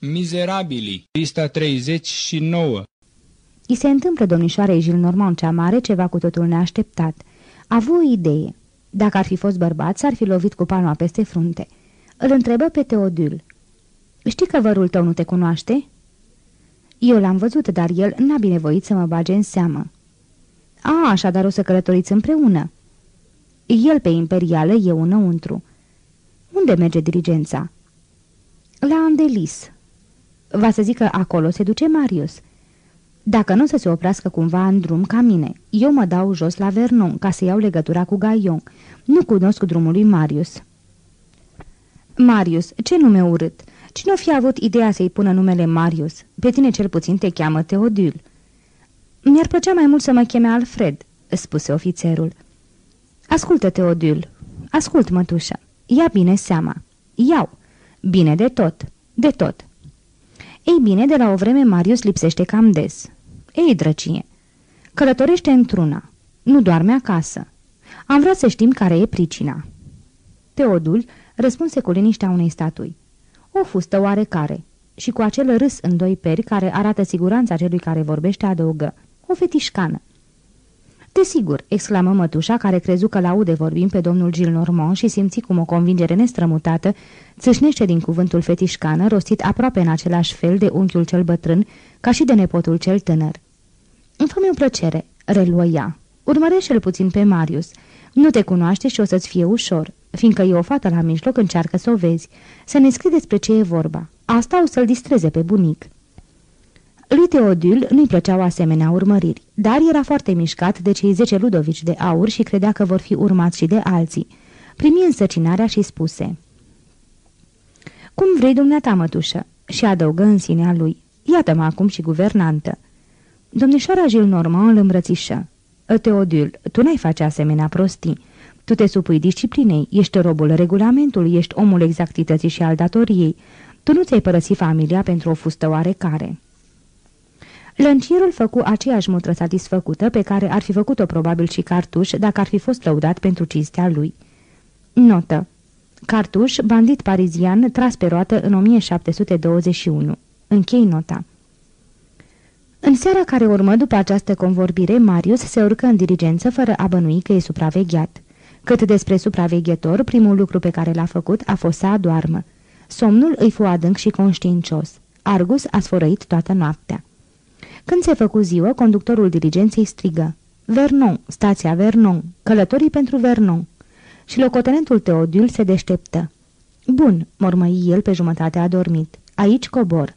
Mizerabili, lista 39 Și se întâmplă domnișoarei Gilnormand cea mare ceva cu totul neașteptat. A avut o idee. Dacă ar fi fost bărbat, s-ar fi lovit cu palma peste frunte. Îl întrebă pe Teodul. Știi că vărul tău nu te cunoaște?" Eu l-am văzut, dar el n-a binevoit să mă bage în seamă." A, așadar o să călătoriți împreună." El pe imperială, eu înăuntru." Unde merge dirigența?" La Andelis." Va să zic că acolo se duce Marius." Dacă nu să se oprească cumva în drum ca mine, eu mă dau jos la Vernon ca să iau legătura cu Gaion. Nu cunosc drumul lui Marius." Marius, ce nume urât! Cine o fi avut ideea să-i pună numele Marius? Pe tine cel puțin te cheamă Teodul." Mi-ar plăcea mai mult să mă cheme Alfred," spuse ofițerul. Ascultă, Teodul. Ascult, mătușă. Ia bine seama. Iau. Bine de tot. De tot. Ei bine, de la o vreme Marius lipsește cam des. Ei, drăcie, călătorește într-una. Nu doarme acasă. Am vrea să știm care e pricina. Teodul răspunse cu liniștea unei statui. O fustă oarecare și cu acel râs în doi peri care arată siguranța celui care vorbește adăugă. O fetișcană. Desigur, exclamă mătușa, care crezu că laude vorbim pe domnul Gilnormand și simți cum o convingere nestrămutată țâșnește din cuvântul fetișcană, rostit aproape în același fel de unchiul cel bătrân, ca și de nepotul cel tânăr. Fă-mi o plăcere, reluă ea. Urmărește-l puțin pe Marius. Nu te cunoaște și o să-ți fie ușor, fiindcă e o fată la mijloc, încearcă să o vezi, să ne scrii despre ce e vorba. Asta o să-l distreze pe bunic. Lui Teodul nu-i plăceau asemenea urmăriri, dar era foarte mișcat de cei zece ludovici de aur și credea că vor fi urmați și de alții. Primi însăcinarea și spuse Cum vrei dumneata, mătușă?" și adăugă în sinea lui Iată-mă acum și guvernantă." Domnișoara Gilnormand îl îmbrățișă. Teodul, tu n-ai face asemenea prostii. Tu te supui disciplinei, ești robul regulamentului, ești omul exactității și al datoriei. Tu nu ți-ai părăsit familia pentru o fustă oarecare." Lăncierul făcu aceeași mutră satisfăcută pe care ar fi făcut-o probabil și Cartuș dacă ar fi fost lăudat pentru cinstea lui. Notă Cartuș, bandit parizian, tras pe roată în 1721. Închei nota. În seara care urmă după această convorbire, Marius se urcă în diligență fără a bănui că e supravegheat. Cât despre supraveghetor, primul lucru pe care l-a făcut a fost să adoarmă. Somnul îi fu adânc și conștiincios. Argus a sfărăit toată noaptea. Când se făcu ziua, conductorul diligenței strigă. Vernon, stația Vernon, călătorii pentru Vernon. Și locotenentul Teodul se deșteptă. Bun, mormăi el pe jumătate adormit. Aici cobor.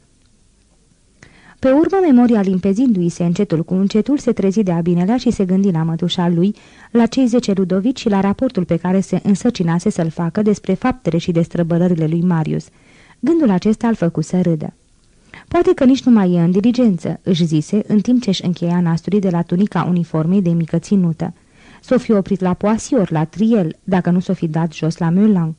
Pe urmă, memoria limpezindu-i se încetul cu încetul, se trezi de abinelea și se gândi la mătușa lui, la cei zece ludovici și la raportul pe care se însăcinase să-l facă despre faptele și destrăbălările lui Marius. Gândul acesta îl făcu să râdă. Poate că nici nu mai e în diligență, își zise, în timp ce își încheia nasturii de la tunica uniformei de mică ținută. S-o fi oprit la Poasior, la Triel, dacă nu s-o fi dat jos la Meulan.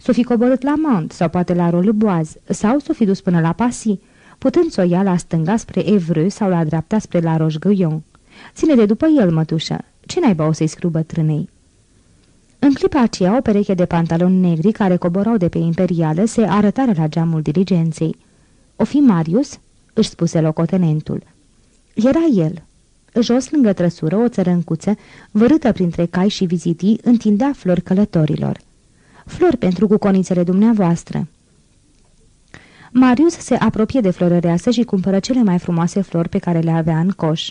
S-o fi coborât la Mont sau poate la Roleboaz, sau s-o fi dus până la Pasi, putând să o ia la stânga spre Evreux sau la dreapta spre la Roche-Guyon. Ține de după el, mătușă. Ce naiba o să-i scriu bătrânei? În clipa aceea, o pereche de pantaloni negri care coborau de pe imperială se arătară la geamul diligenței. O fi Marius?" își spuse locotenentul. Era el. Jos, lângă trăsură, o țărâncuță, vărâtă printre cai și vizitii, întindea flori călătorilor. Flori pentru cuconițele dumneavoastră. Marius se apropie de florăreasă și cumpără cele mai frumoase flori pe care le avea în coș.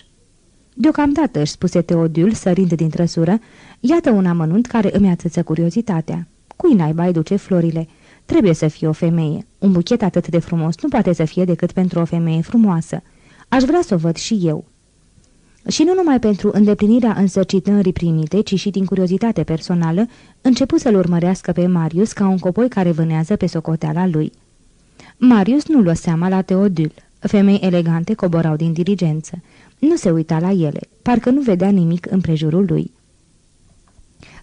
Deocamdată, își spuse Teodul, sărind din trăsură, iată un amănunt care îmi atâță curiozitatea. Cui naiba îi duce florile? Trebuie să fie o femeie. Un buchet atât de frumos nu poate să fie decât pentru o femeie frumoasă. Aș vrea să o văd și eu. Și nu numai pentru îndeplinirea însărcitării primite, ci și din curiozitate personală, începu să-l urmărească pe Marius ca un copoi care vânează pe socoteala lui. Marius nu lua seama la Teodul. Femei elegante coborau din diligență. Nu se uita la ele, parcă nu vedea nimic în prejurul lui.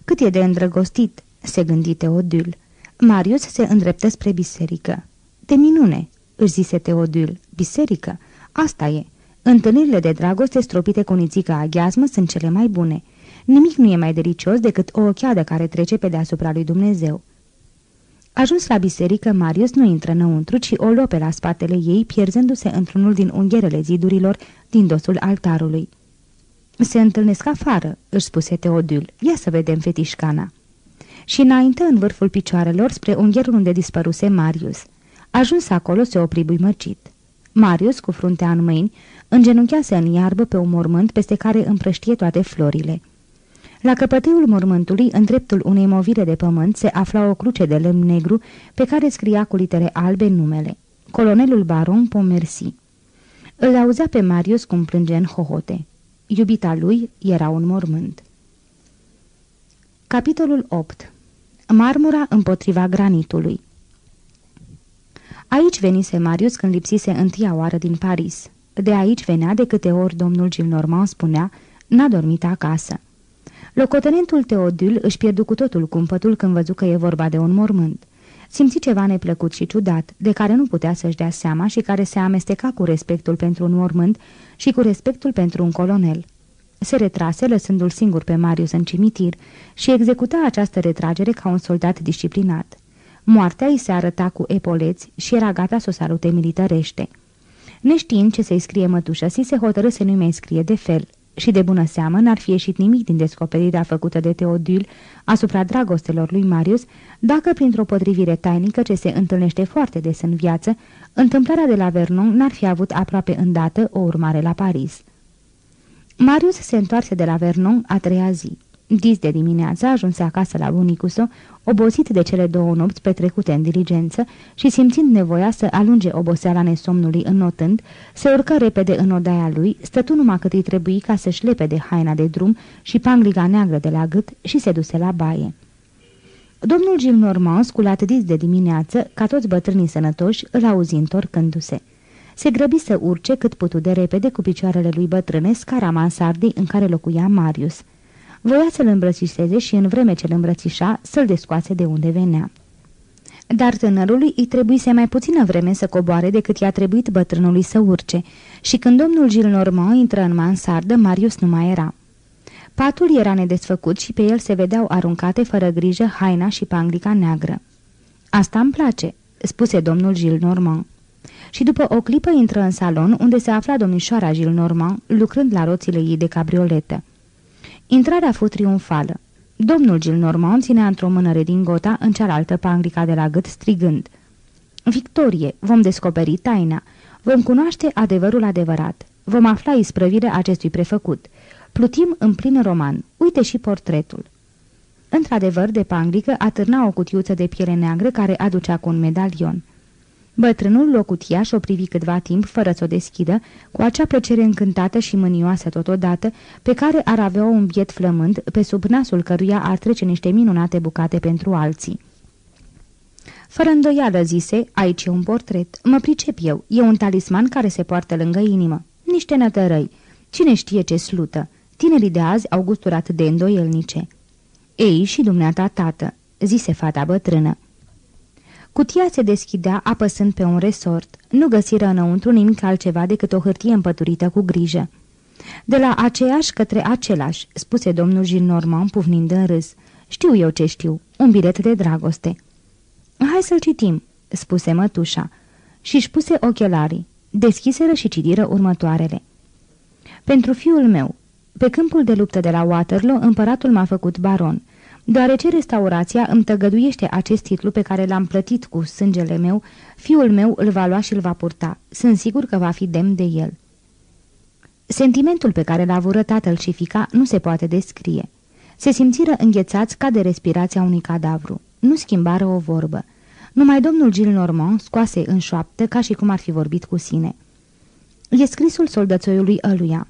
Cât e de îndrăgostit, se gândi Teodul. Marius se îndreptă spre biserică. De minune, își zise Teodul. Biserică? Asta e. Întâlnirile de dragoste stropite cu nițică aghiazmă sunt cele mai bune. Nimic nu e mai delicios decât o ochiadă care trece pe deasupra lui Dumnezeu. Ajuns la biserică, Marius nu intră înăuntru, ci o lope la spatele ei, pierzându-se într-unul din ungherele zidurilor din dosul altarului. Se întâlnesc afară," își spuse Teodul. Ia să vedem fetișcana." Și înainte în vârful picioarelor spre ungherul unde dispăruse Marius. Ajuns acolo, se opri buimăcit. Marius, cu fruntea în mâini, îngenunchease în iarbă pe un mormânt peste care împrăștie toate florile. La căpătâiul mormântului, în dreptul unei movire de pământ, se afla o cruce de lemn negru pe care scria cu litere albe numele. Colonelul baron Pomersi. Îl auzea pe Marius cum plânge în hohote. Iubita lui era un mormânt. Capitolul 8 Marmura împotriva granitului Aici venise Marius când lipsise întâia oară din Paris. De aici venea de câte ori domnul Gilnormand spunea, n-a dormit acasă. Locotenentul Teodul își pierdu cu totul cumpătul când văzu că e vorba de un mormânt. Simți ceva neplăcut și ciudat, de care nu putea să-și dea seama și care se amesteca cu respectul pentru un mormânt și cu respectul pentru un colonel. Se retrase, lăsându-l singur pe Marius în cimitir, și executa această retragere ca un soldat disciplinat. Moartea îi se arăta cu epoleți și era gata să o salute militărește. Neștiind ce să-i scrie mătușă, si se hotărâ să nu-i mai scrie de fel și de bună seamă n-ar fi ieșit nimic din descoperirea făcută de Teodul asupra dragostelor lui Marius, dacă printr-o potrivire tainică ce se întâlnește foarte des în viață, întâmplarea de la Vernon n-ar fi avut aproape îndată o urmare la Paris. Marius se întoarse de la Vernon a treia zi. Dis de dimineață ajunse acasă la bunicuso, obosit de cele două nopți petrecute în diligență și simțind nevoia să alunge oboseala nesomnului înnotând, se urcă repede în odaia lui, stătu numai cât îi trebuie ca să-și lepe de haina de drum și pangliga neagră de la gât și se duse la baie. Domnul Gilnormand, sculat dis de dimineață, ca toți bătrânii sănătoși, îl auzi întorcându-se. Se grăbi să urce cât putu de repede cu picioarele lui bătrâne scara mansardei în care locuia Marius. Voia să-l îmbrățișeze și în vreme ce îl îmbrățișa să-l descoase de unde venea. Dar tânărului îi trebuise mai puțină vreme să coboare decât i-a trebuit bătrânului să urce și când domnul Gilnormand intră în mansardă, Marius nu mai era. Patul era nedesfăcut și pe el se vedeau aruncate fără grijă haina și panglica neagră. Asta îmi place," spuse domnul Gilnormand. Și după o clipă intră în salon, unde se afla domnișoara Gilnormand, lucrând la roțile ei de cabrioletă. Intrarea fu triumfală. Domnul Gilnormand ținea într-o mână redingota, în cealaltă panglica de la gât, strigând. Victorie, vom descoperi taina. Vom cunoaște adevărul adevărat. Vom afla isprăvirea acestui prefăcut. Plutim în plin roman. Uite și portretul. Într-adevăr, de panglică atârna o cutiuță de piele neagră care aducea cu un medalion. Bătrânul locutiaș și o privi câtva timp fără să o deschidă, cu acea plăcere încântată și mânioasă totodată, pe care ar avea un biet flămând, pe sub nasul căruia ar trece niște minunate bucate pentru alții. Fără îndoială, zise, aici e un portret. Mă pricep eu, e un talisman care se poartă lângă inimă. Niște nătărăi. Cine știe ce slută? Tinerii de azi au gusturi atât de îndoielnice. Ei și dumneata tată, zise fata bătrână. Cutia se deschidea apăsând pe un resort. Nu găsiră înăuntru nimic altceva decât o hârtie împăturită cu grijă. De la aceeași către același, spuse domnul Gilnormand pufnind în râs. Știu eu ce știu, un bilet de dragoste. Hai să-l citim, spuse mătușa. Și-și puse ochelarii. Deschiseră și citiră următoarele. Pentru fiul meu, pe câmpul de luptă de la Waterloo, împăratul m-a făcut baron. Deoarece restaurația îmi tăgăduiește acest titlu pe care l-am plătit cu sângele meu, fiul meu îl va lua și îl va purta. Sunt sigur că va fi demn de el. Sentimentul pe care l-a avură tatăl și fica nu se poate descrie. Se simțiră înghețați ca de respirația unui cadavru. Nu schimbară o vorbă. Numai domnul Gilnormand scoase în șoaptă ca și cum ar fi vorbit cu sine. E scrisul soldățoiului ăluia.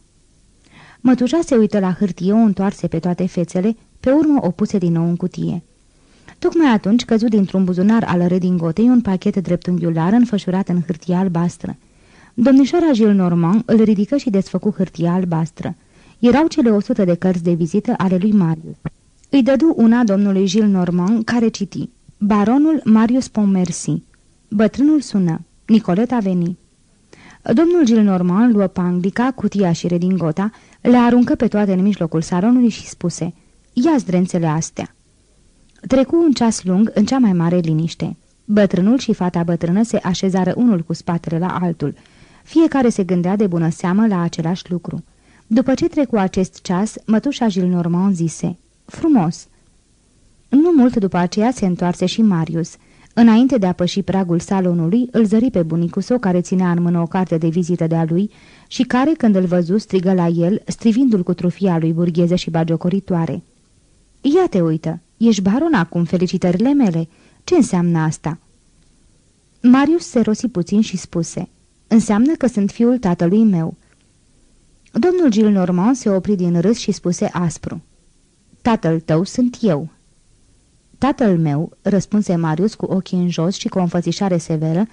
Mătușa se uită la hârtie, o întoarse pe toate fețele pe urmă o puse din nou în cutie. Tocmai atunci căzut dintr-un buzunar al redingotei un pachet dreptunghiular înfășurat în hârtie albastră. Domnișoara Gilles Normand îl ridică și desfăcu hârtia albastră. Erau cele o sută de cărți de vizită ale lui Marius. Îi dădu una domnului Gilles Normand, care citi. Baronul Marius Pomersi. Bătrânul sună. Nicoleta veni. Domnul Gilnormand luă panglica, cutia și redingota, le aruncă pe toate în mijlocul salonului și spuse – Ia zdrențele astea." Trecu un ceas lung în cea mai mare liniște. Bătrânul și fata bătrână se așezară unul cu spatele la altul. Fiecare se gândea de bună seamă la același lucru. După ce trecu acest ceas, mătușa Gilnormand zise, Frumos! Nu mult după aceea se întoarse și Marius. Înainte de a păși pragul salonului, îl zări pe bunicul său care ținea în mână o carte de vizită de-a lui și care, când îl văzu, strigă la el, strivindu-l cu trufia lui burgheză și bagiocoritoare. Ia te uită, ești baron acum, felicitările mele. Ce înseamnă asta?" Marius se rosi puțin și spuse, Înseamnă că sunt fiul tatălui meu." Domnul Gil Normand se opri din râs și spuse aspru, Tatăl tău sunt eu." Tatăl meu," răspunse Marius cu ochii în jos și cu o înfățișare severă,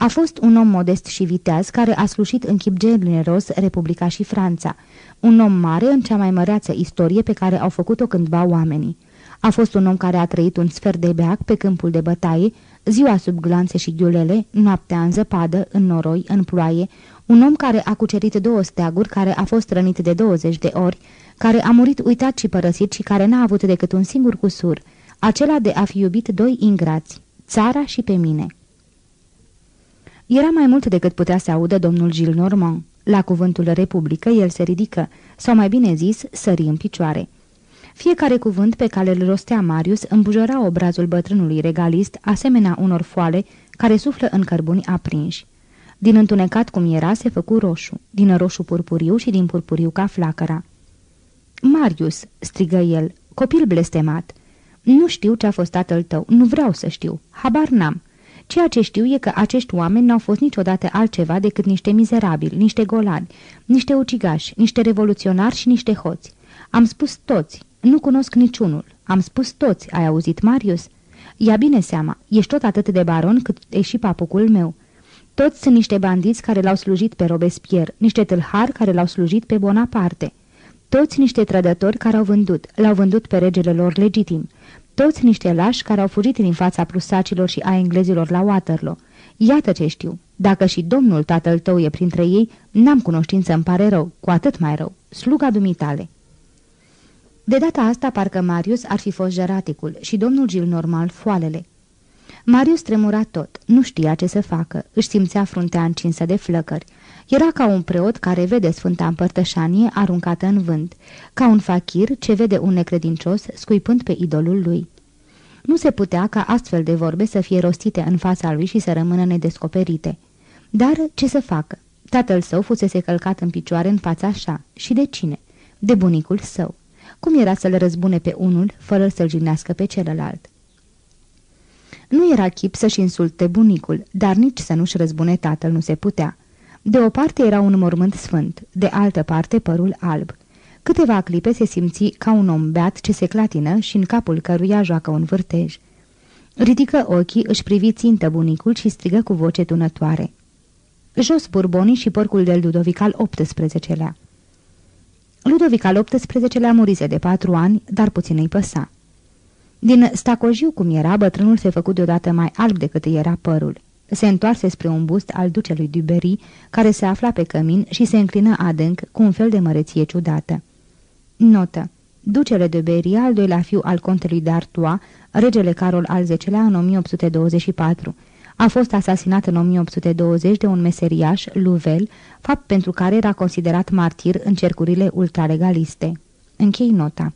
a fost un om modest și viteaz care a slușit în chip generos Republica și Franța, un om mare în cea mai măreață istorie pe care au făcut-o cândva oamenii. A fost un om care a trăit un sfert de beac pe câmpul de bătaie, ziua sub glanțe și ghiulele, noaptea în zăpadă, în noroi, în ploaie, un om care a cucerit două steaguri, care a fost rănit de 20 de ori, care a murit uitat și părăsit și care n-a avut decât un singur cusur, acela de a fi iubit doi ingrați, țara și pe mine. Era mai mult decât putea să audă domnul Gilles Normand. La cuvântul Republică el se ridică, sau mai bine zis, sări în picioare. Fiecare cuvânt pe care îl rostea Marius îmbujora obrazul bătrânului regalist, asemenea unor foale care suflă în cărbuni aprinși. Din întunecat cum era, se făcu roșu, din roșu purpuriu și din purpuriu ca flacăra. Marius!" strigă el, copil blestemat. Nu știu ce a fost tatăl tău, nu vreau să știu, habar n-am. Ceea ce știu e că acești oameni n-au fost niciodată altceva decât niște mizerabili, niște golani, niște ucigași, niște revoluționari și niște hoți. Am spus toți, nu cunosc niciunul. Am spus toți, ai auzit, Marius? Ia bine seama, ești tot atât de baron cât e și papucul meu. Toți sunt niște bandiți care l-au slujit pe Robespierre, niște tâlhari care l-au slujit pe Bonaparte. Toți niște trădători care au vândut, l-au vândut pe regele lor legitim. Toți niște lași care au fugit din fața prusacilor și a englezilor la Waterloo. Iată ce știu. Dacă și domnul tatăl tău e printre ei, n-am cunoștință, îmi pare rău, cu atât mai rău. Sluga dumitale. De data asta, parcă Marius ar fi fost jeraticul și domnul Gil normal foalele. Marius tremura tot, nu știa ce să facă, își simțea fruntea încinsă de flăcări. Era ca un preot care vede Sfânta Împărtășanie aruncată în vânt, ca un fachir ce vede un necredincios scuipând pe idolul lui. Nu se putea ca astfel de vorbe să fie rostite în fața lui și să rămână nedescoperite. Dar ce să facă? Tatăl său fusese călcat în picioare în fața așa. Și de cine? De bunicul său. Cum era să-l răzbune pe unul fără să-l jignească pe celălalt? Nu era chip să-și insulte bunicul, dar nici să nu-și răzbune tatăl nu se putea. De o parte era un mormânt sfânt, de altă parte părul alb. Câteva clipe se simți ca un om beat ce se clatină și în capul căruia joacă un vârtej. Ridică ochii, își privi țintă bunicul și strigă cu voce tunătoare. Jos burbonii și porcul de Ludovic al XVIII-lea. Ludovic al XVIII-lea murise de patru ani, dar puțin îi păsa. Din stacojiu cum era, bătrânul se făcut deodată mai alb decât era părul. Se întoarse spre un bust al ducelui Duberry, care se afla pe cămin și se înclină adânc cu un fel de măreție ciudată. Notă. Ducele de Berry, al doilea fiu al contelui de Artois, regele Carol al X-lea în 1824. A fost asasinat în 1820 de un meseriaș, Louvel, fapt pentru care era considerat martir în cercurile ultralegaliste. Închei nota.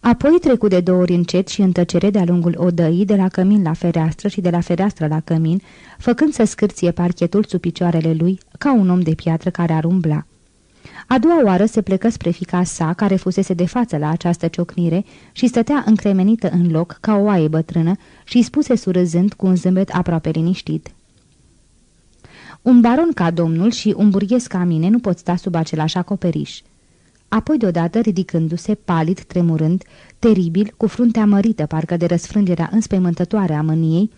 Apoi trecu de două ori încet și în tăcere de-a lungul odăii, de la cămin la fereastră și de la fereastră la cămin, făcând să scârție parchetul sub picioarele lui, ca un om de piatră care ar umbla. A doua oară se plecă spre fica sa, care fusese de față la această ciocnire și stătea încremenită în loc ca o oaie bătrână și spuse surâzând cu un zâmbet aproape liniștit. Un baron ca domnul și un burghez ca mine nu pot sta sub același acoperiș. Apoi deodată, ridicându-se, palid, tremurând, teribil, cu fruntea mărită, parcă de răsfrângerea înspăimântătoare a mâniei,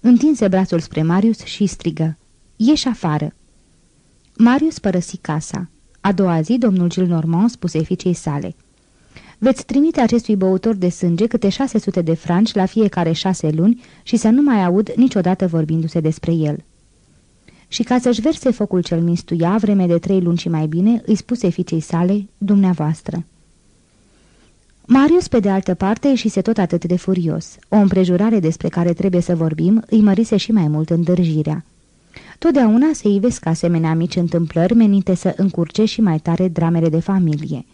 întinse brațul spre Marius și strigă, Ieși afară!" Marius părăsi casa. A doua zi, domnul Gil Normand spuse fiicei sale. Veți trimite acestui băutor de sânge câte 600 de franci la fiecare șase luni și să nu mai aud niciodată vorbindu-se despre el. Și ca să-și verse focul cel mistuia, vreme de trei luni și mai bine, îi spuse fiicei sale, dumneavoastră. Marius, pe de altă parte, ieșise tot atât de furios. O împrejurare despre care trebuie să vorbim îi mărise și mai mult îndârjirea. Totdeauna se ivesc asemenea mici întâmplări menite să încurce și mai tare dramele de familie.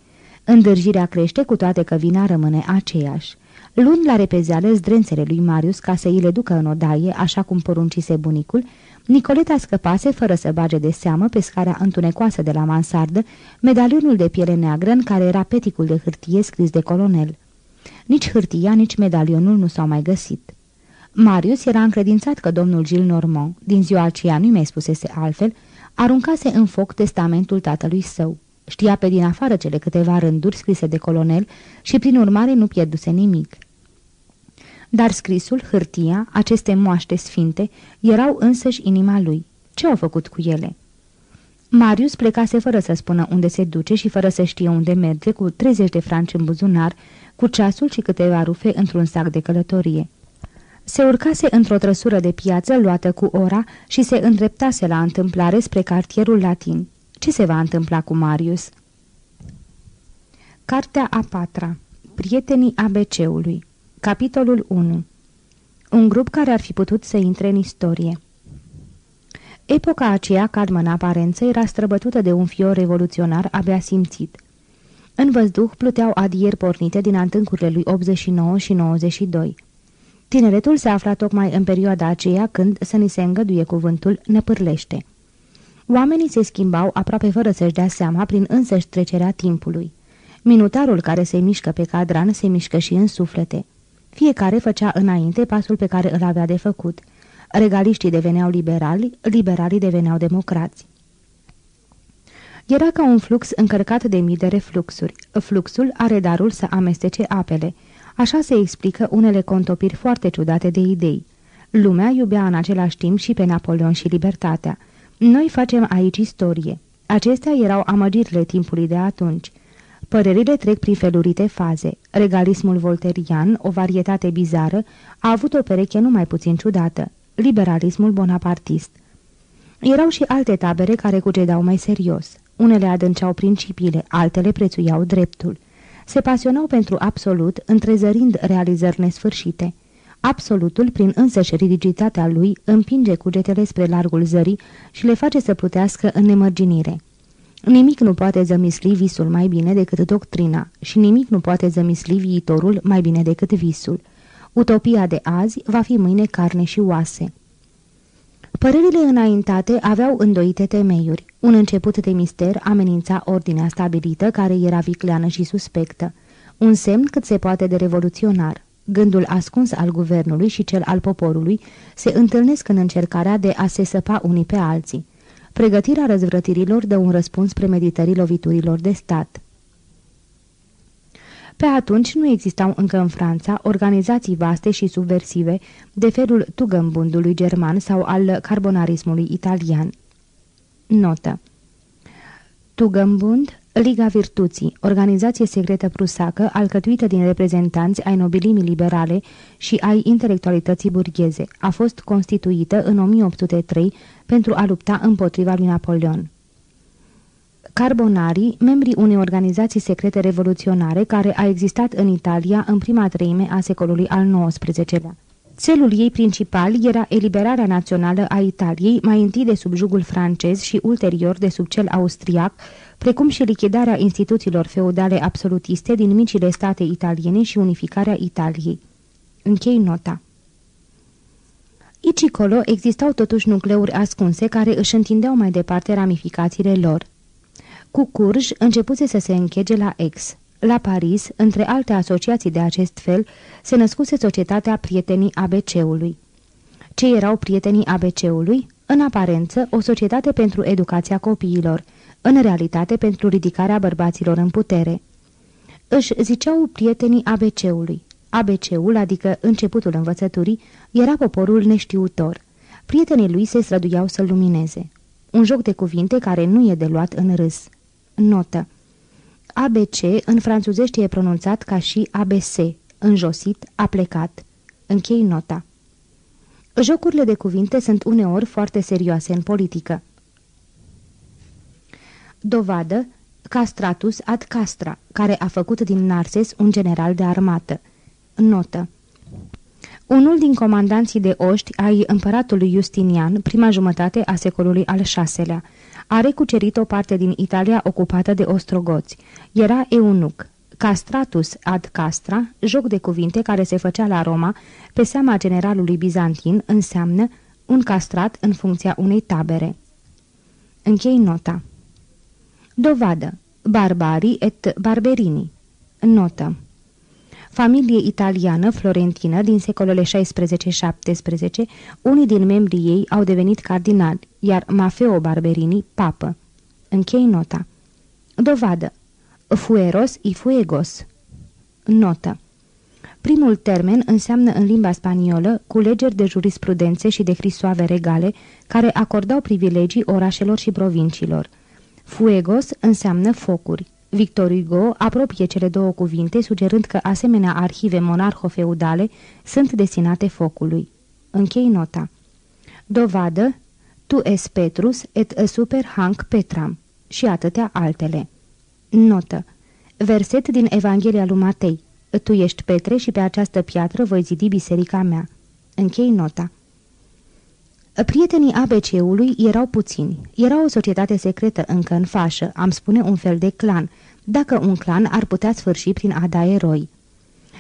Îndârjirea crește cu toate că vina rămâne aceeași. Luând la repezeală zdrențele lui Marius ca să îi le ducă în odaie, așa cum poruncise bunicul, Nicoleta scăpase fără să bage de seamă pe scara întunecoasă de la mansardă medalionul de piele neagră în care era peticul de hârtie scris de colonel. Nici hârtia, nici medalionul nu s-au mai găsit. Marius era încredințat că domnul Gilles Normand, din ziua aceea nu mi-ai spusese altfel, aruncase în foc testamentul tatălui său. Știa pe din afară cele câteva rânduri scrise de colonel și prin urmare nu pierduse nimic. Dar scrisul, hârtia, aceste moaște sfinte, erau însăși inima lui. Ce au făcut cu ele? Marius plecase fără să spună unde se duce și fără să știe unde merge, cu 30 de franci în buzunar, cu ceasul și câteva rufe într-un sac de călătorie. Se urcase într-o trăsură de piață luată cu ora și se îndreptase la întâmplare spre cartierul latin. Ce se va întâmpla cu Marius? Cartea a patra Prietenii ABC-ului Capitolul 1 Un grup care ar fi putut să intre în istorie Epoca aceea, calmă în aparență, era străbătută de un fior revoluționar abia simțit. În văzduh pluteau adieri pornite din antâncurile lui 89 și 92. Tineretul se afla tocmai în perioada aceea când, să ni se îngăduie cuvântul, năpârlește. Oamenii se schimbau aproape fără să-și dea seama prin însăși trecerea timpului. Minutarul care se mișcă pe cadran se mișcă și în suflete. Fiecare făcea înainte pasul pe care îl avea de făcut. Regaliștii deveneau liberali, liberalii deveneau democrați. Era ca un flux încărcat de mii de refluxuri. Fluxul are darul să amestece apele. Așa se explică unele contopiri foarte ciudate de idei. Lumea iubea în același timp și pe Napoleon și libertatea. Noi facem aici istorie. Acestea erau amăgirile timpului de atunci. Părerile trec prin felurite faze. Regalismul volterian, o varietate bizară, a avut o pereche numai puțin ciudată. Liberalismul bonapartist. Erau și alte tabere care cucedau mai serios. Unele adânceau principiile, altele prețuiau dreptul. Se pasionau pentru absolut, întrezărind realizări nesfârșite. Absolutul, prin însăși rigiditatea lui, împinge cugetele spre largul zării și le face să plutească în nemărginire. Nimic nu poate zămisli visul mai bine decât doctrina și nimic nu poate zămisli viitorul mai bine decât visul. Utopia de azi va fi mâine carne și oase. Părerile înaintate aveau îndoite temeiuri. Un început de mister amenința ordinea stabilită, care era vicleană și suspectă. Un semn cât se poate de revoluționar. Gândul ascuns al guvernului și cel al poporului se întâlnesc în încercarea de a se săpa unii pe alții. Pregătirea răzvrătirilor dă un răspuns premeditării loviturilor de stat. Pe atunci nu existau încă în Franța organizații vaste și subversive de felul tugămbundului german sau al carbonarismului italian. Notă Tugămbund Liga Virtuții, organizație secretă prusacă, alcătuită din reprezentanți ai nobilimii liberale și ai intelectualității burgheze, a fost constituită în 1803 pentru a lupta împotriva lui Napoleon. Carbonari, membrii unei organizații secrete revoluționare care a existat în Italia în prima treime a secolului al XIX-lea. Țelul ei principal era eliberarea națională a Italiei, mai întâi de sub jugul francez și ulterior de sub cel austriac, precum și lichidarea instituțiilor feudale absolutiste din micile state italiene și unificarea Italiei. Închei nota. Ici colo existau totuși nucleuri ascunse care își întindeau mai departe ramificațiile lor. Cu Curj începuse să se închege la Ex. La Paris, între alte asociații de acest fel, se născuse societatea prietenii ABC-ului. Ce erau prietenii ABC-ului? În aparență, o societate pentru educația copiilor, în realitate pentru ridicarea bărbaților în putere. Își ziceau prietenii ABC-ului. ABC-ul, adică începutul învățăturii, era poporul neștiutor. Prietenii lui se străduiau să-l lumineze. Un joc de cuvinte care nu e de luat în râs. Notă ABC în franțuzește e pronunțat ca și ABC, înjosit, aplecat. Închei nota. Jocurile de cuvinte sunt uneori foarte serioase în politică. Dovadă, Castratus ad castra, care a făcut din Narses un general de armată. Notă unul din comandanții de oști ai împăratului Justinian, prima jumătate a secolului al VI-lea, a recucerit o parte din Italia ocupată de ostrogoți. Era eunuc. Castratus ad castra, joc de cuvinte care se făcea la Roma, pe seama generalului bizantin, înseamnă un castrat în funcția unei tabere. Închei nota. Dovadă. Barbarii et barberini. Notă familie italiană florentină din secolele 16-17, unii din membrii ei au devenit cardinali, iar Maffeo Barberini, papă. Închei nota. Dovadă. Fueros y fuegos. Notă. Primul termen înseamnă în limba spaniolă culegeri de jurisprudențe și de hrisoave regale care acordau privilegii orașelor și provinciilor. Fuegos înseamnă focuri. Victor Hugo apropie cele două cuvinte, sugerând că asemenea arhive monarho-feudale sunt destinate focului. Închei nota. Dovadă Tu es Petrus et super hanc Petram și atâtea altele. Notă. Verset din Evanghelia lui Matei. Tu ești Petre și pe această piatră voi zidi biserica mea. Închei nota. Prietenii ABC-ului erau puțini. Era o societate secretă încă în fașă, am spune un fel de clan, dacă un clan ar putea sfârși prin a da eroi.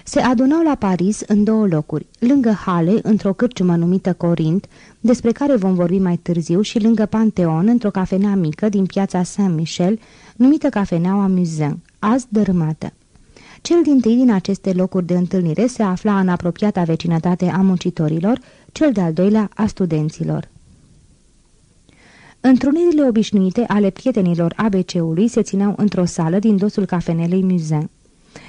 Se adunau la Paris în două locuri, lângă Hale, într-o cârciumă numită Corint, despre care vom vorbi mai târziu, și lângă Panteon, într-o cafenea mică din piața Saint-Michel, numită Cafeneaua Muzin, azi dărâmată. Cel din tâi din aceste locuri de întâlnire se afla în apropiata vecinătate a muncitorilor, cel de-al doilea a studenților. Întrunirile obișnuite ale prietenilor ABC-ului se țineau într-o sală din dosul cafenelei Muzin.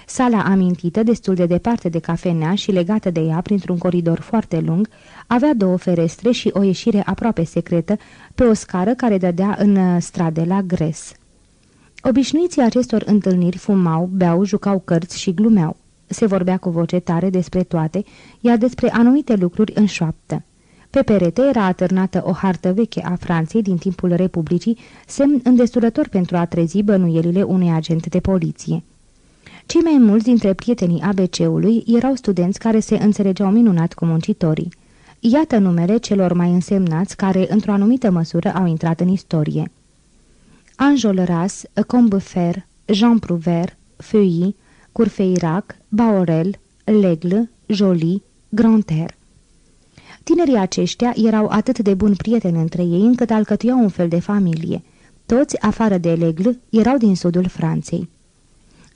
Sala amintită, destul de departe de cafenea și legată de ea printr-un coridor foarte lung, avea două ferestre și o ieșire aproape secretă pe o scară care dădea în stradela Gres. Obișnuiții acestor întâlniri fumau, beau, jucau cărți și glumeau. Se vorbea cu voce tare despre toate, iar despre anumite lucruri în șoaptă. Pe perete era atârnată o hartă veche a Franței din timpul Republicii, semn îndestulător pentru a trezi bănuielile unui agent de poliție. Cei mai mulți dintre prietenii ABC-ului erau studenți care se înțelegeau minunat cu muncitorii. Iată numele celor mai însemnați care, într-o anumită măsură, au intrat în istorie. Enjolras, Combefer, Jean Prouver, Feuilly, Courfeyrac, Baorel, Legle, Joly, Grantaire. Tinerii aceștia erau atât de buni prieteni între ei încât alcătuiau un fel de familie. Toți, afară de Legl, erau din sudul Franței.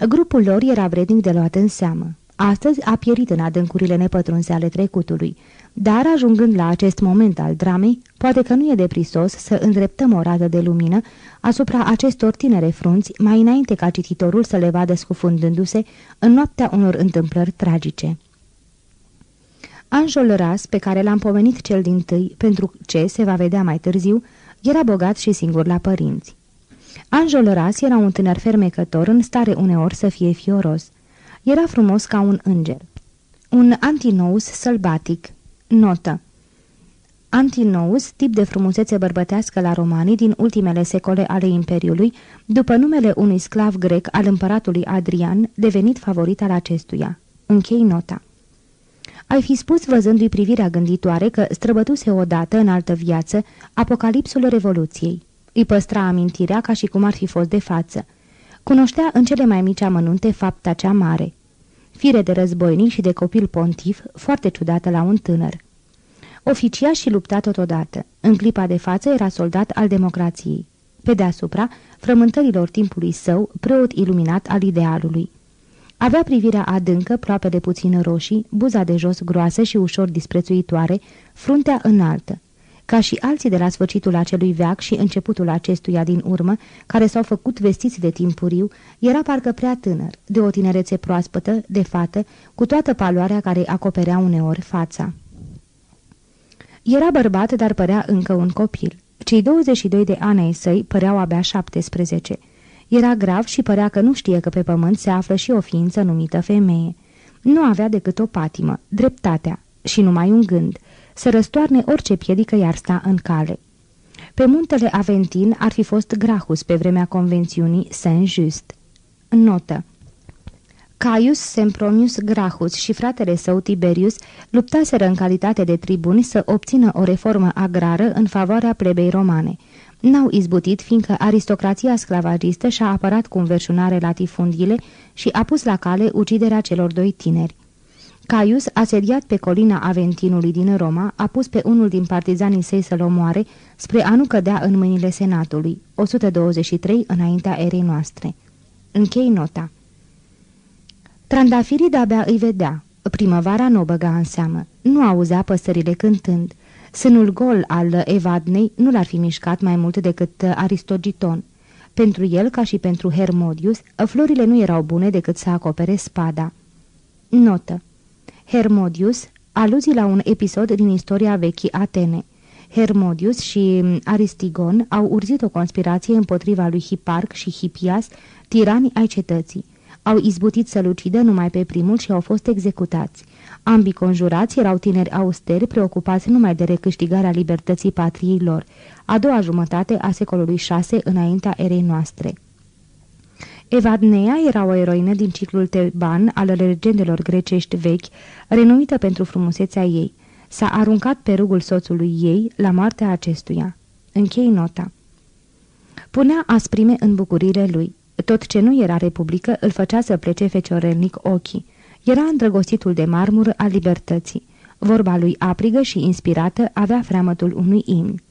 Grupul lor era vrednic de luat în seamă. Astăzi a pierit în adâncurile nepătrunse ale trecutului, dar, ajungând la acest moment al dramei, poate că nu e deprisos să îndreptăm o radă de lumină asupra acestor tinere frunți, mai înainte ca cititorul să le vadă scufundându-se în noaptea unor întâmplări tragice. Anjol Ras, pe care l-am pomenit cel din tâi, pentru ce se va vedea mai târziu, era bogat și singur la părinți. Anjol Ras era un tânăr fermecător în stare uneori să fie fioros. Era frumos ca un înger. Un antinous sălbatic. Notă. Antinous, tip de frumusețe bărbătească la romanii din ultimele secole ale Imperiului, după numele unui sclav grec al împăratului Adrian, devenit favorit al acestuia. Închei nota. Ai fi spus văzându-i privirea gânditoare că străbătuse odată în altă viață apocalipsul Revoluției. Îi păstra amintirea ca și cum ar fi fost de față. Cunoștea în cele mai mici amănunte fapta cea mare. Fire de războinic și de copil pontif, foarte ciudată la un tânăr. Oficia și lupta totodată. În clipa de față era soldat al democrației. Pe deasupra, frământărilor timpului său, preot iluminat al idealului. Avea privirea adâncă, ploape de puțin roșii, buza de jos groasă și ușor disprețuitoare, fruntea înaltă. Ca și alții de la sfârșitul acelui veac și începutul acestuia din urmă, care s-au făcut vestiți de timpuriu, era parcă prea tânăr, de o tinerețe proaspătă, de fată, cu toată paloarea care acoperea uneori fața. Era bărbat, dar părea încă un copil. Cei 22 de ani ai săi păreau abia 17. Era grav și părea că nu știe că pe pământ se află și o ființă numită femeie. Nu avea decât o patimă, dreptatea, și numai un gând, să răstoarne orice piedică i-ar sta în cale. Pe muntele Aventin ar fi fost Grahus pe vremea convențiunii Saint-Just. Notă Caius Sempronius Grahus și fratele său Tiberius luptaseră în calitate de tribuni să obțină o reformă agrară în favoarea plebei romane. N-au izbutit, fiindcă aristocrația sclavagistă și-a apărat cu înverșunare latifundiile și a pus la cale uciderea celor doi tineri. Caius, asediat pe colina Aventinului din Roma, a pus pe unul din partizanii săi să-l omoare spre a nu cădea în mâinile senatului, 123 înaintea erei noastre. Închei nota. Trandafirii de-abia îi vedea. Primăvara nu o băga în seamă. Nu auzea păsările cântând. Sânul gol al Evadnei nu l-ar fi mișcat mai mult decât Aristogiton. Pentru el, ca și pentru Hermodius, florile nu erau bune decât să acopere spada. Notă Hermodius, aluzii la un episod din istoria vechii Atene. Hermodius și Aristigon au urzit o conspirație împotriva lui Hiparc și Hipias, tiranii ai cetății. Au izbutit să-l ucidă numai pe primul și au fost executați. Ambii conjurați erau tineri austeri, preocupați numai de recâștigarea libertății patriei lor, a doua jumătate a secolului VI înaintea erei noastre. Evadnea era o eroină din ciclul teban al legendelor grecești vechi, renumită pentru frumusețea ei. S-a aruncat pe rugul soțului ei la moartea acestuia. Închei nota. Punea asprime în bucuriile lui. Tot ce nu era republică îl făcea să plece feciorelnic ochii. Era îndrăgostitul de marmură al libertății. Vorba lui aprigă și inspirată avea freamătul unui imn.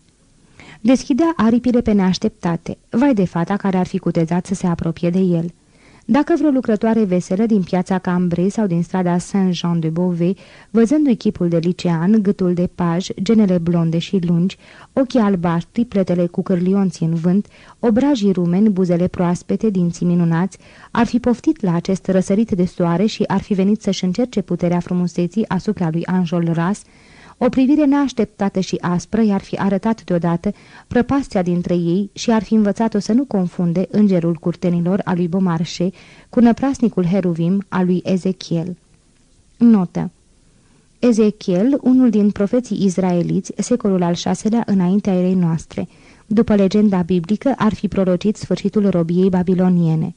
Deschidea aripile pe neașteptate, vai de fata care ar fi cutezat să se apropie de el. Dacă vreo lucrătoare veselă din piața Cambrai sau din strada Saint-Jean-de-Beauvais, văzând echipul de licean, gâtul de paj, genele blonde și lungi, ochii albaștri, pletele cu cârlionți în vânt, obrajii rumeni, buzele proaspete, dinții minunați, ar fi poftit la acest răsărit de soare și ar fi venit să-și încerce puterea frumuseții asupra lui Anjol Ras, o privire neașteptată și aspră i-ar fi arătat deodată prăpastia dintre ei și ar fi învățat-o să nu confunde îngerul curtenilor al lui Bomarșe cu năprasnicul Heruvim al lui Ezechiel. Notă Ezechiel, unul din profeții izraeliți, secolul al VI-lea înaintea erei noastre. După legenda biblică, ar fi prorocit sfârșitul robiei babiloniene.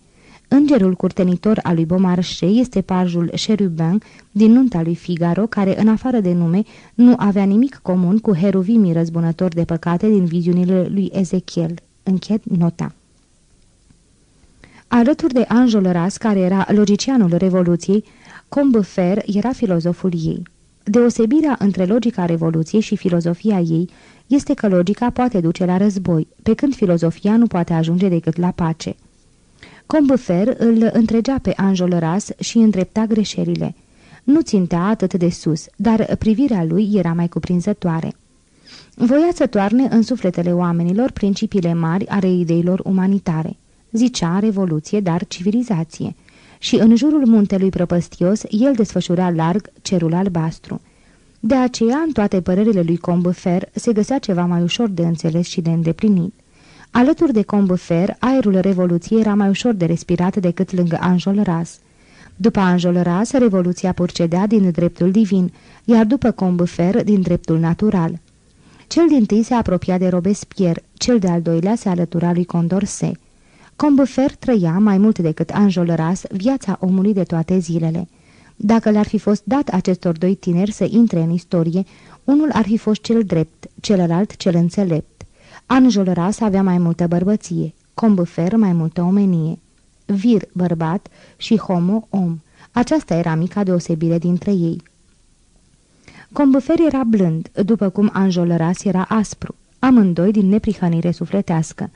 Îngerul curtenitor al lui Beaumarchais este pajul Cherubin din nunta lui Figaro, care, în afară de nume, nu avea nimic comun cu heruvimii răzbunători de păcate din viziunile lui Ezechiel. Închet nota. Alături de Ras, care era logicianul Revoluției, Combefer era filozoful ei. Deosebirea între logica Revoluției și filozofia ei este că logica poate duce la război, pe când filozofia nu poate ajunge decât la pace. Combefer îl întregea pe Ras și îndrepta greșelile. Nu țintea atât de sus, dar privirea lui era mai cuprinzătoare. Voia să toarne în sufletele oamenilor principiile mari ale ideilor umanitare. Zicea revoluție, dar civilizație. Și în jurul muntelui prăpăstios, el desfășura larg cerul albastru. De aceea, în toate părerile lui Combefer, se găsea ceva mai ușor de înțeles și de îndeplinit. Alături de Combefer, aerul revoluției era mai ușor de respirat decât lângă Ras. După Ras, revoluția procedea din dreptul divin, iar după Combefer din dreptul natural. Cel din tâi se apropia de Robespierre, cel de-al doilea se alătura lui Condorcet. Combefer trăia, mai mult decât Ras, viața omului de toate zilele. Dacă le-ar fi fost dat acestor doi tineri să intre în istorie, unul ar fi fost cel drept, celălalt cel înțelept. Anjolras avea mai multă bărbăție, Combefer mai multă omenie. Vir, bărbat, și homo, om. Aceasta era mica deosebire dintre ei. Combefer era blând, după cum Anjolras era aspru, amândoi din neprihănire sufletească.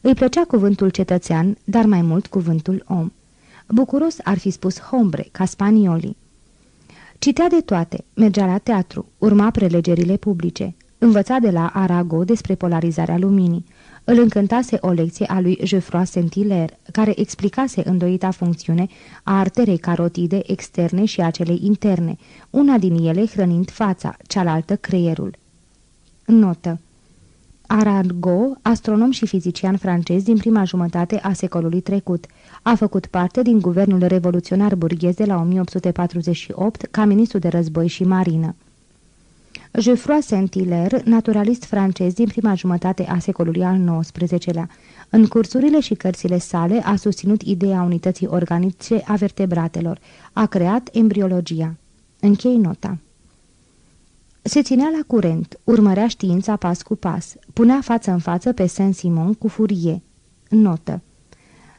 Îi plăcea cuvântul cetățean, dar mai mult cuvântul om. Bucuros ar fi spus hombre, ca spaniolii. Citea de toate, mergea la teatru, urma prelegerile publice, Învăța de la Arago despre polarizarea luminii. Îl încântase o lecție a lui Geoffroy Saint-Hilaire, care explicase îndoita funcțiune a arterei carotide externe și a celei interne, una din ele hrănind fața, cealaltă creierul. Notă Arago, astronom și fizician francez din prima jumătate a secolului trecut, a făcut parte din guvernul revoluționar burghez de la 1848 ca ministru de război și marină. Geoffroy Saint-Hilaire, naturalist francez din prima jumătate a secolului al XIX-lea. În cursurile și cărțile sale a susținut ideea unității organice a vertebratelor. A creat embriologia. Închei nota. Se ținea la curent, urmărea știința pas cu pas, punea față în față pe Saint-Simon cu Fourier. Notă.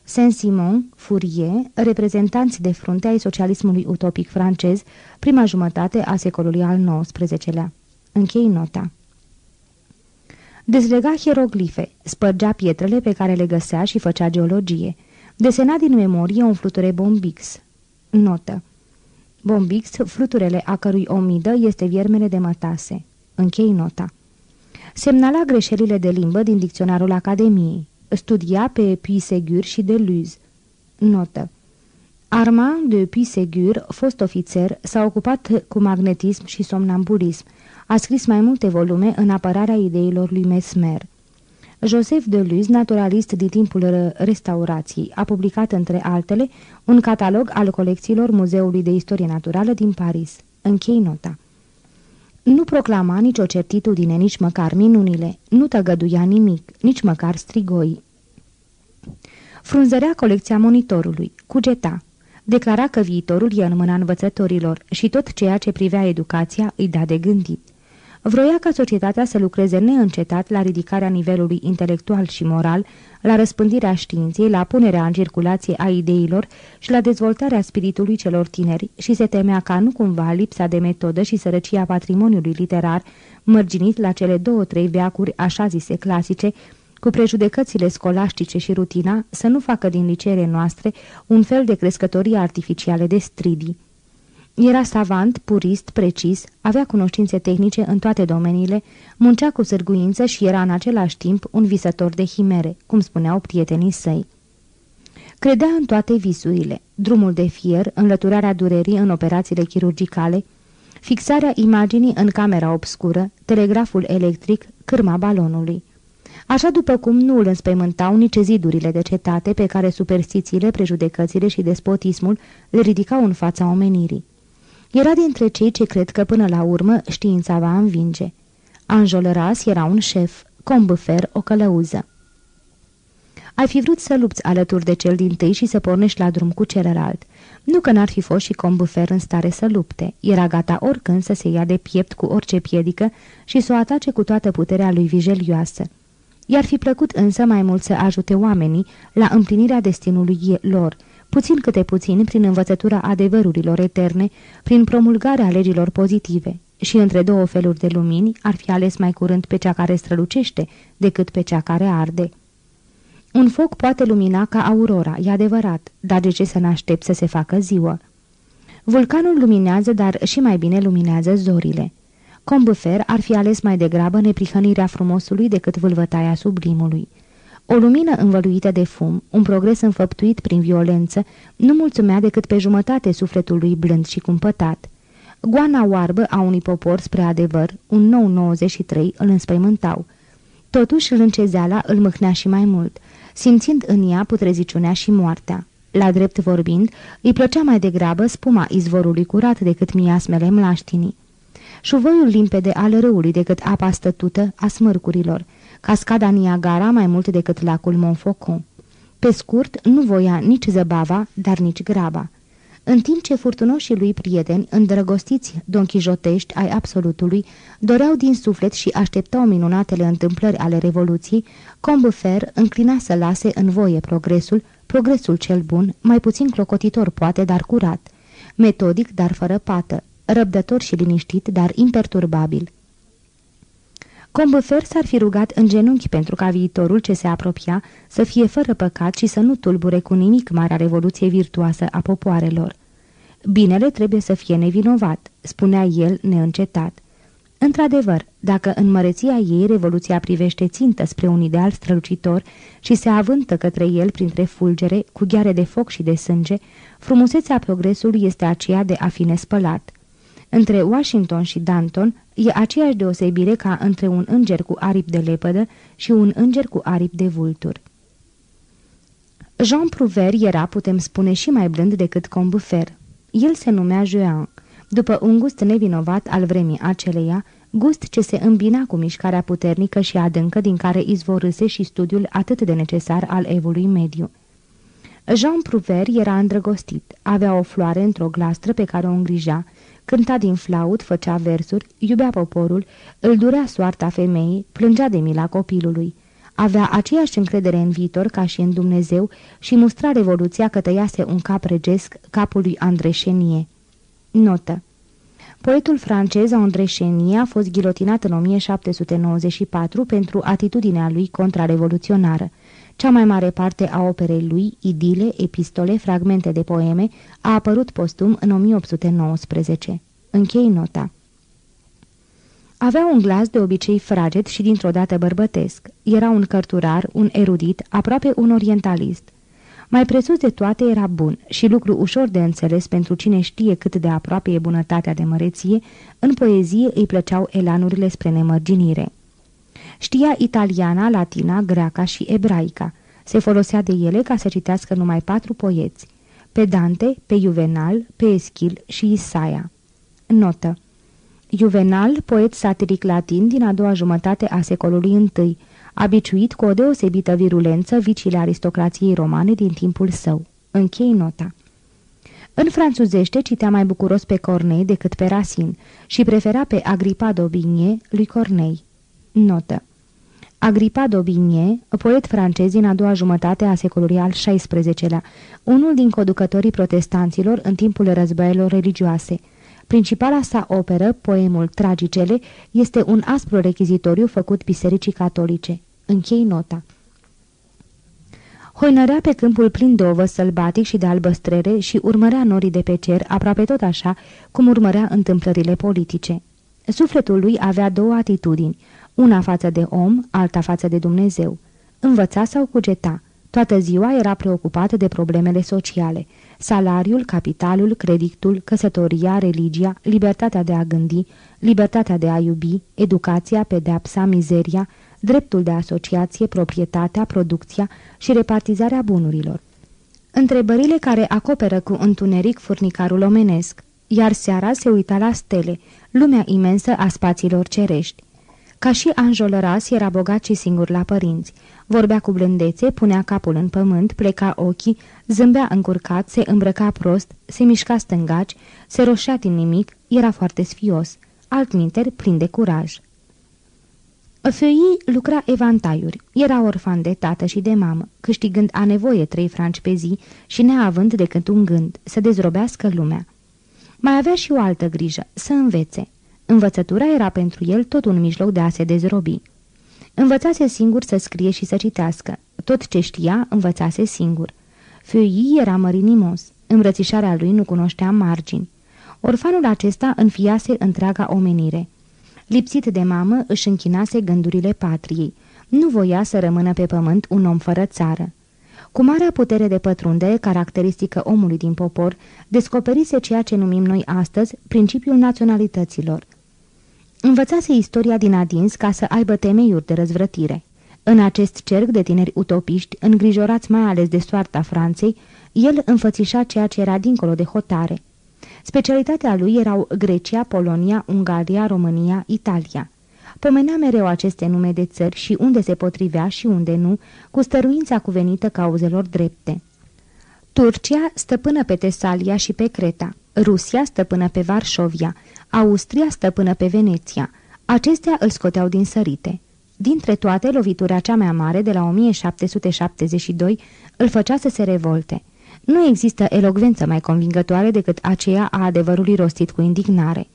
Saint-Simon, Fourier, reprezentanți de frunte ai socialismului utopic francez, prima jumătate a secolului al XIX-lea. Închei nota. Dezlega hieroglife, spărgea pietrele pe care le găsea și făcea geologie. Desena din memorie un fluture bombix. Notă. Bombix, fluturele a cărui omidă este viermele de mătase. Închei nota. Semnala greșelile de limbă din dicționarul Academiei. Studia pe Puisegur și de Luz. Notă. Armand de Puisegur, fost ofițer, s-a ocupat cu magnetism și somnambulism. A scris mai multe volume în apărarea ideilor lui Mesmer. Joseph de Luz, naturalist din timpul restaurației, a publicat, între altele, un catalog al colecțiilor Muzeului de Istorie Naturală din Paris. Închei nota. Nu proclama nicio certitudine, nici măcar minunile, nu tăgăduia nimic, nici măcar strigoi. Frunzărea colecția monitorului, cugeta, declara că viitorul e în mâna învățătorilor și tot ceea ce privea educația îi da de gândit. Vroia ca societatea să lucreze neîncetat la ridicarea nivelului intelectual și moral, la răspândirea științei, la punerea în circulație a ideilor și la dezvoltarea spiritului celor tineri și se temea ca nu cumva lipsa de metodă și sărăcia patrimoniului literar, mărginit la cele două-trei veacuri așa zise clasice, cu prejudecățile scolastice și rutina, să nu facă din liceele noastre un fel de crescătorie artificiale de stridii. Era savant, purist, precis, avea cunoștințe tehnice în toate domeniile, muncea cu sârguință și era în același timp un visător de himere, cum spuneau prietenii săi. Credea în toate visurile, drumul de fier, înlăturarea durerii în operațiile chirurgicale, fixarea imaginii în camera obscură, telegraful electric, cârma balonului. Așa după cum nu îl înspăimântau nici zidurile de cetate pe care superstițiile, prejudecățile și despotismul le ridicau în fața omenirii. Era dintre cei ce cred că până la urmă știința va învinge. Anjolăras era un șef, Combufer o călăuză. Ai fi vrut să lupți alături de cel din tâi și să pornești la drum cu celălalt. Nu că n-ar fi fost și Combufer în stare să lupte. Era gata oricând să se ia de piept cu orice piedică și să o atace cu toată puterea lui vigelioasă. I-ar fi plăcut însă mai mult să ajute oamenii la împlinirea destinului lor, puțin câte puțin prin învățătura adevărurilor eterne, prin promulgarea legilor pozitive, și între două feluri de lumini ar fi ales mai curând pe cea care strălucește decât pe cea care arde. Un foc poate lumina ca aurora, e adevărat, dar de ce să ne aștept să se facă ziua? Vulcanul luminează, dar și mai bine luminează zorile. Combufer ar fi ales mai degrabă neprihănirea frumosului decât vâlvătaia sublimului. O lumină învăluită de fum, un progres înfăptuit prin violență, nu mulțumea decât pe jumătate sufletul lui blând și cumpătat. Goana oarbă a unui popor spre adevăr, un nou 93, îl înspăimântau. Totuși lâncezeala îl mâhnea și mai mult, simțind în ea putreziciunea și moartea. La drept vorbind, îi plăcea mai degrabă spuma izvorului curat decât miasmele mlaștinii. Șuvăiul limpede al râului decât apa stătută a smârcurilor, cascada Niagara mai mult decât lacul Montfaucon. Pe scurt, nu voia nici zăbava, dar nici graba. În timp ce furtunoșii lui prieteni, îndrăgostiți donchijotești ai absolutului, doreau din suflet și așteptau minunatele întâmplări ale Revoluției, Combefer înclina să lase în voie progresul, progresul cel bun, mai puțin clocotitor poate, dar curat, metodic, dar fără pată, răbdător și liniștit, dar imperturbabil. Combefer s-ar fi rugat în genunchi pentru ca viitorul ce se apropia să fie fără păcat și să nu tulbure cu nimic marea revoluție virtuoasă a popoarelor. Binele trebuie să fie nevinovat, spunea el neîncetat. Într-adevăr, dacă în măreția ei revoluția privește țintă spre un ideal strălucitor și se avântă către el printre fulgere, cu gheare de foc și de sânge, frumusețea progresului este aceea de a fi nespălat. Între Washington și Danton e aceeași deosebire ca între un înger cu aripi de lepădă și un înger cu aripi de vultur. Jean Prouver era, putem spune, și mai blând decât Combefer. El se numea Jean. După un gust nevinovat al vremii aceleia, gust ce se îmbina cu mișcarea puternică și adâncă din care izvorâse și studiul atât de necesar al evului mediu. Jean Prouver era îndrăgostit, avea o floare într-o glastră pe care o îngrija, cânta din flaut, făcea versuri, iubea poporul, îl durea soarta femeii, plângea de mila copilului. Avea aceeași încredere în viitor ca și în Dumnezeu și mustra revoluția că tăiase un cap regesc capului André Chenier. Notă Poetul francez André Chenier a fost ghilotinat în 1794 pentru atitudinea lui contrarevoluționară. Cea mai mare parte a operei lui, idile, epistole, fragmente de poeme, a apărut postum în 1819. Închei nota. Avea un glas de obicei fraged și dintr-o dată bărbătesc. Era un cărturar, un erudit, aproape un orientalist. Mai presus de toate era bun și lucru ușor de înțeles pentru cine știe cât de aproape e bunătatea de măreție, în poezie îi plăceau elanurile spre nemărginire. Știa italiana, latina, greaca și ebraica. Se folosea de ele ca să citească numai patru poeți. Pe Dante, pe Juvenal, pe Eschil și Isaia. Notă Juvenal, poet satiric latin din a doua jumătate a secolului I, abiciuit cu o deosebită virulență viciile aristocrației romane din timpul său. Închei nota. În franțuzește citea mai bucuros pe Corneille decât pe Racine și prefera pe Agripa d'Aubigné lui Corneille. Notă Agripa d'Aubigné, poet francez din a doua jumătate a secolului al XVI-lea, unul din conducătorii protestanților în timpul războaielor religioase. Principala sa operă, poemul Tragicele, este un aspru rechizitoriu făcut bisericii catolice. Închei nota. Hoinărea pe câmpul plin de ovă sălbatic și de albăstrere și urmărea norii de pe cer, aproape tot așa cum urmărea întâmplările politice. Sufletul lui avea două atitudini, una față de om, alta față de Dumnezeu. Învăța sau cugeta. Toată ziua era preocupat de problemele sociale. Salariul, capitalul, creditul, căsătoria, religia, libertatea de a gândi, libertatea de a iubi, educația, pedeapsa, mizeria, dreptul de asociație, proprietatea, producția și repartizarea bunurilor. Întrebările care acoperă cu întuneric furnicarul omenesc, iar seara se uita la stele, lumea imensă a spațiilor cerești. Ca și Anjolăras era bogat și singur la părinți. Vorbea cu blândețe, punea capul în pământ, pleca ochii, zâmbea încurcat, se îmbrăca prost, se mișca stângaci, se roșea din nimic, era foarte sfios. Altminteri, plin de curaj. Feuilly lucra evantaiuri. Era orfan de tată și de mamă, câștigând a nevoie trei franci pe zi și neavând decât un gând, să dezrobească lumea. Mai avea și o altă grijă, să învețe. Învățătura era pentru el tot un mijloc de a se dezrobi. Învățase singur să scrie și să citească. Tot ce știa, învățase singur. Feuilly era mărinimos. Îmbrățișarea lui nu cunoștea margini. Orfanul acesta înfiase întreaga omenire. Lipsit de mamă, își închinase gândurile patriei. Nu voia să rămână pe pământ un om fără țară. Cu marea putere de pătrundere, caracteristică omului din popor, descoperise ceea ce numim noi astăzi principiul naționalităților. Învățase istoria din adins ca să aibă temeiuri de răzvrătire. În acest cerc de tineri utopiști, îngrijorați mai ales de soarta Franței, el înfățișa ceea ce era dincolo de hotare. Specialitatea lui erau Grecia, Polonia, Ungaria, România, Italia. Pomenea mereu aceste nume de țări și unde se potrivea și unde nu, cu stăruința cuvenită cauzelor drepte. Turcia stăpână pe Tesalia și pe Creta, Rusia stăpână pe Varșovia, Austria stăpână pe Veneția. Acestea îl scoteau din sărite. Dintre toate, lovitura cea mai mare, de la 1772, îl făcea să se revolte. Nu există elogvență mai convingătoare decât aceea a adevărului rostit cu indignare.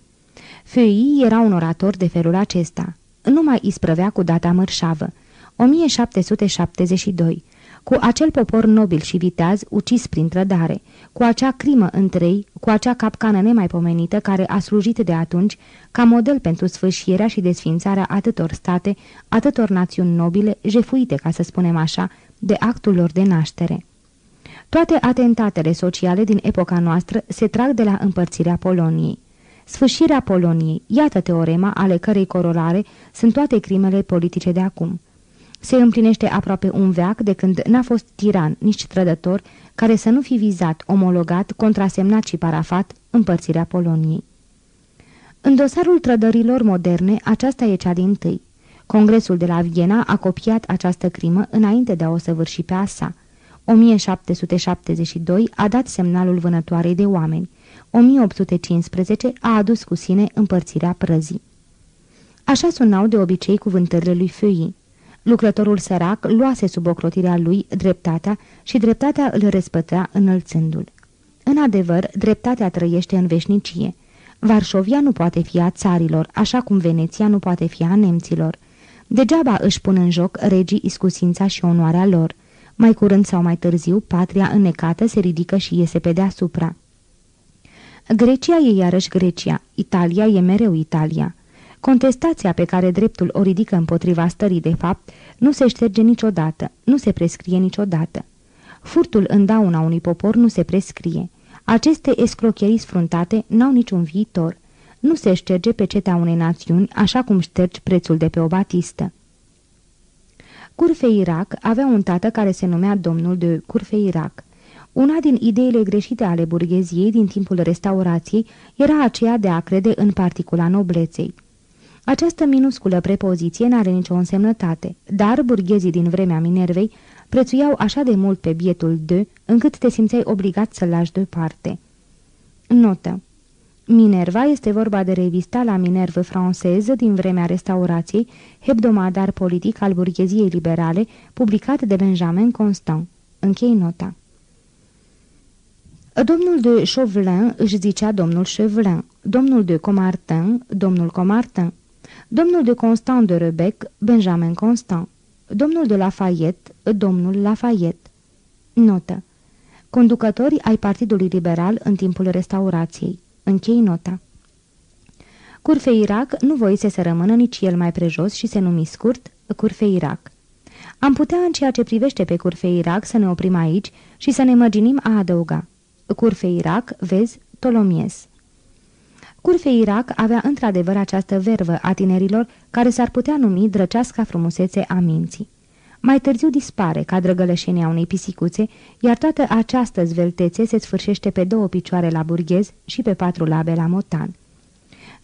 Feuilly era un orator de felul acesta. Nu mai isprăvea cu data mărșavă. 1772 cu acel popor nobil și viteaz ucis prin trădare, cu acea crimă întrei, cu acea capcană nemaipomenită care a slujit de atunci ca model pentru sfârșierea și desfințarea atâtor state, atâtor națiuni nobile, jefuite, ca să spunem așa, de actul lor de naștere. Toate atentatele sociale din epoca noastră se trag de la împărțirea Poloniei. Sfârșirea Poloniei, iată teorema ale cărei corolare sunt toate crimele politice de acum. Se împlinește aproape un veac de când n-a fost tiran, nici trădător, care să nu fi vizat, omologat, contrasemnat și parafat împărțirea Poloniei. În dosarul trădărilor moderne, aceasta e cea din tâi. Congresul de la Viena a copiat această crimă înainte de a o săvârși pe a sa. 1772 a dat semnalul vânătoarei de oameni. 1815 a adus cu sine împărțirea prăzii. Așa sunau de obicei cuvântările lui Feuilly. Lucrătorul sărac luase sub ocrotirea lui dreptatea și dreptatea îl respătea înălțându-l. În adevăr, dreptatea trăiește în veșnicie. Varșovia nu poate fi a țarilor, așa cum Veneția nu poate fi a nemților. Degeaba își pun în joc regii iscusința și onoarea lor. Mai curând sau mai târziu, patria înnecată se ridică și iese pe deasupra. Grecia e iarăși Grecia, Italia e mereu Italia. Contestația pe care dreptul o ridică împotriva stării de fapt nu se șterge niciodată, nu se prescrie niciodată. Furtul în dauna unui popor nu se prescrie. Aceste escrocherii sfruntate n-au niciun viitor. Nu se șterge pe cetea unei națiuni așa cum ștergi prețul de pe o batistă. Curfeirac avea un tată care se numea domnul de Curfeirac. Una din ideile greșite ale burgheziei din timpul restaurației era aceea de a crede în particula nobleței. Această minusculă prepoziție n-are nicio însemnătate, dar burghezii din vremea Minervei prețuiau așa de mult pe bietul de, încât te simțeai obligat să-l lași deoparte. Notă Minerva este vorba de revista la Minerve franceză din vremea restaurației, hebdomadar politic al burgheziei liberale, publicat de Benjamin Constant. Închei nota. Domnul de Chauvelin își zicea domnul Chauvelin, domnul de Comartin, domnul Comartin, domnul de Constant de Rebec, Benjamin Constant, domnul de Lafayette, domnul Lafayette. Notă. Conducători ai Partidului Liberal în timpul restaurației. Închei nota. Curfeirac nu voise să rămână nici el mai prejos și se numi scurt Curfeirac. Am putea în ceea ce privește pe Curfeirac să ne oprim aici și să ne mărginim a adăuga. Curfeirac, vezi, Tolomies. Curfeirac avea într-adevăr această vervă a tinerilor care s-ar putea numi drăceasca frumusețe a minții. Mai târziu dispare ca drăgălășenia unei pisicuțe, iar toată această zveltețe se sfârșește pe două picioare la burghez și pe patru labe la motan.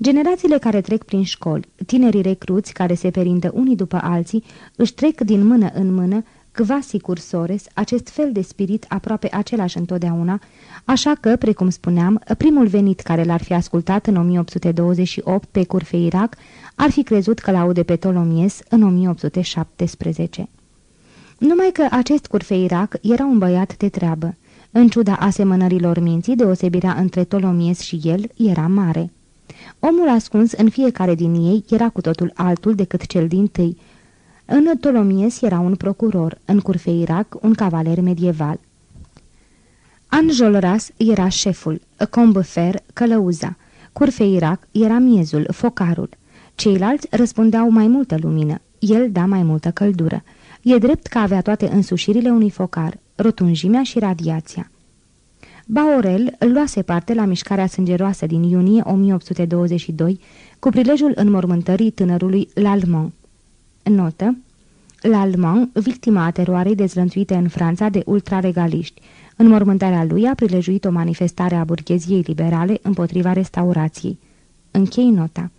Generațiile care trec prin școli, tinerii recruți care se perindă unii după alții, își trec din mână în mână, quasi cursores, acest fel de spirit aproape același întotdeauna, așa că, precum spuneam, primul venit care l-ar fi ascultat în 1828 pe Curfeirac ar fi crezut că l-aude pe Tolomies în 1817. Numai că acest curfeirac era un băiat de treabă. În ciuda asemănărilor minții, deosebirea între Tolomies și el era mare. Omul ascuns în fiecare din ei era cu totul altul decât cel din tâi. În Tolomies era un procuror, în Curfeirac un cavaler medieval. Anjolras era șeful, Combefer călăuza, Curfeirac era miezul, focarul. Ceilalți răspundeau mai multă lumină, el da mai multă căldură. E drept că avea toate însușirile unui focar, rotunjimea și radiația. Baorel luase parte la mișcarea sângeroasă din iunie 1822 cu prilejul înmormântării tânărului L'Allemand. Notă L'Allemand, victima a teroarei dezlănțuite în Franța de ultraregaliști. Înmormântarea lui a prilejuit o manifestare a burgheziei liberale împotriva restaurației. Închei nota.